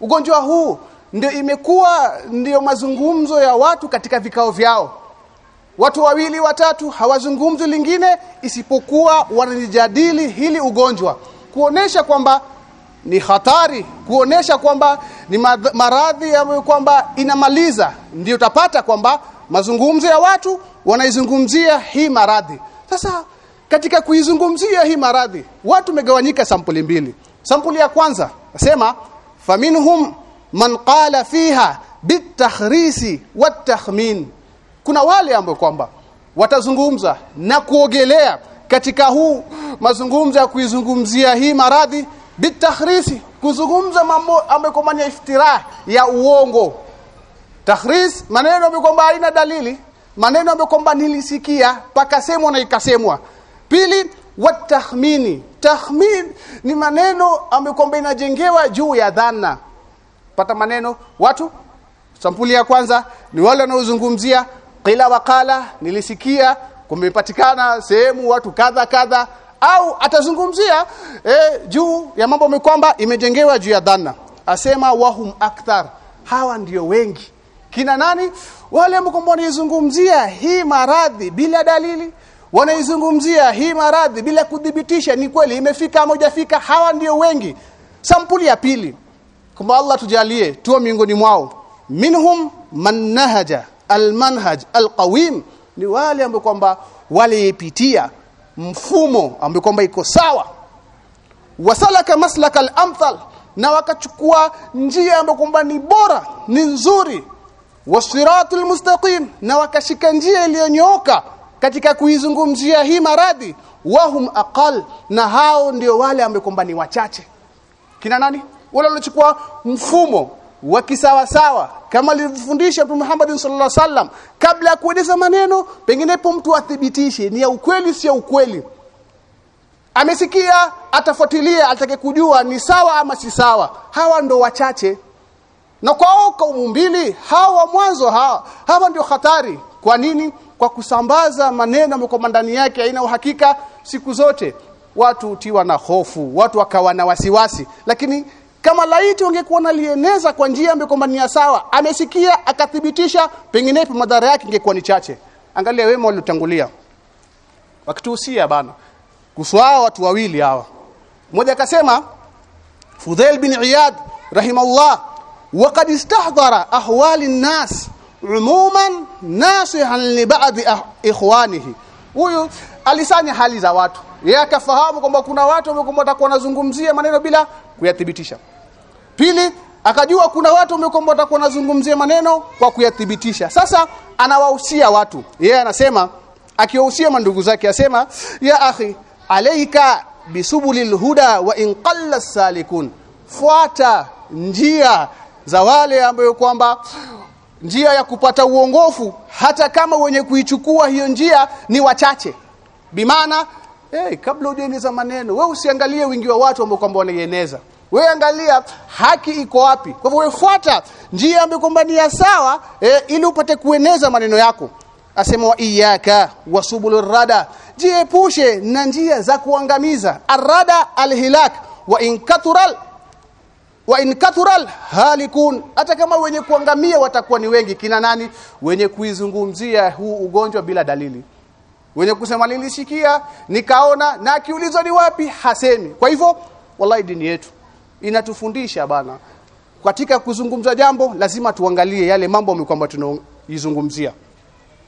ugonjwa huu ndio imekuwa ndio mazungumzo ya watu katika vikao vyao. Watu wawili watatu hawazungumzi lingine isipokuwa wanajadili hili ugonjwa. Kuonesha kwamba ni hatari kuonesha kwamba ni maradhi ambayo kwamba inamaliza ndio utapata kwamba mazungumzo ya watu wanaizungumzia hii maradhi. Sasa katika kuizungumzia hii maradhi watu megawanyika sampuli mbili. Sampuli ya kwanza nasema faminhum man qala fiha bitakhrisi watakhmin kuna wale ambao kwamba watazungumza na kuogelea katika huu mazungumzo ya kuizungumzia hii maradhi bitakhrisi kuzungumza mambo ambayo kwamba ni iftira ya uongo. Takhris maneno ambayo kwamba haina dalili maneno ambayo kwamba nilisikia pakasemwa na ikasemwa. Pili watahmini tahmin ni maneno amekwamba kwamba inajengewa juu ya dhana. Pata maneno? Watu sampuli ya kwanza ni wale wanaozungumzia qila waqala nilisikia kumepatikana sehemu watu kadha kadha au atazungumzia eh, juu ya mambo amekwamba imejengewa juu ya dhana. Asema wahum akthar hawa ndio wengi. Kina nani? Wale ambao wanazungumzia hii maradhi bila dalili wanaizungumzia hii maradhi bila kudhibitisha ni kweli imefika ama hujafika hawa ndio wengi. Sampuli ya pili kwamba Allah tujalie tuwe miongoni mwao. Minhum man nahaja almanhaj alqawim ni wale ambao kwamba waliipitia mfumo ambao kwamba iko sawa. Wasalaka maslaka al-amthal na wakachukua njia ambayo kwamba ni bora ni nzuri. Wasiratul mustaqim na wakashika njia iliyonyooka katika kuizungumzia hii maradhi wahum aqal na hao ndio wale ambao kwamba ni wachache. Kina nani? Wale walichukua mfumo wa kisawa sawa kama alivyofundisha Mtume Muhammad sallallahu alaihi wasallam kabla ya kueleza maneno penginepo mtu athibitishe ni ya ukweli sio ukweli. Amesikia atafuatilia atake kujua ni sawa ama si sawa. Hawa ndo wachache. Na kwao kaumu mbili hawa mwanzo hawa hawa ndio hatari. Kwa nini kwa kusambaza maneno ambayo ndani yake haina uhakika siku zote watu utiwa na hofu watu wakawa na wasiwasi. Lakini kama laiti ungekuwa nalieneza kwa njia ambayo sawa amesikia akathibitisha penginepo madhara yake ingekuwa ni chache. Angalia wema waliotangulia. Wakituhusia bana kuswaa watu wawili hawa. Mmoja akasema Fudhail bin Iyad rahimallah waqad istahdara ahwali nas umuman nasihan li baadhi ah, huyu alisanya hali za watu. Yeye akafahamu kwamba kuna watu wamekomba watakuwa wanazungumzia maneno bila kuyathibitisha. Pili akajua kuna watu wamekomba watakuwa wanazungumzia maneno kwa kuyathibitisha. Sasa anawahusia watu. Yeye anasema akiwahusia mandugu zake asema ya akhi alaika bisubulil huda wa in salikun fuata njia za wale ambayo kwamba njia ya kupata uongofu hata kama wenye kuichukua hiyo njia ni wachache. Bimaana hey, kabla hujaeneza maneno we usiangalie wingi wa watu ambao kwamba wanaieneza. We angalia haki iko wapi. Kwa hivyo wefuata njia ambayo kwamba ni ya sawa eh, ili upate kueneza maneno yako. Asema wa iyaka wasubulur rada. Jiepushe na njia za kuangamiza. Arada alhilak wa in kathural wa in kathural halikun. Hata kama wenye kuangamia watakuwa ni wengi. Kina nani? Wenye kuizungumzia huu ugonjwa bila dalili. Wenye kusema nilishikia nikaona na akiulizwa ni wapi hasemi. Kwa hivyo wallahi dini yetu inatufundisha bana. Katika kuzungumza jambo lazima tuangalie yale mambo kwamba tunaizungumzia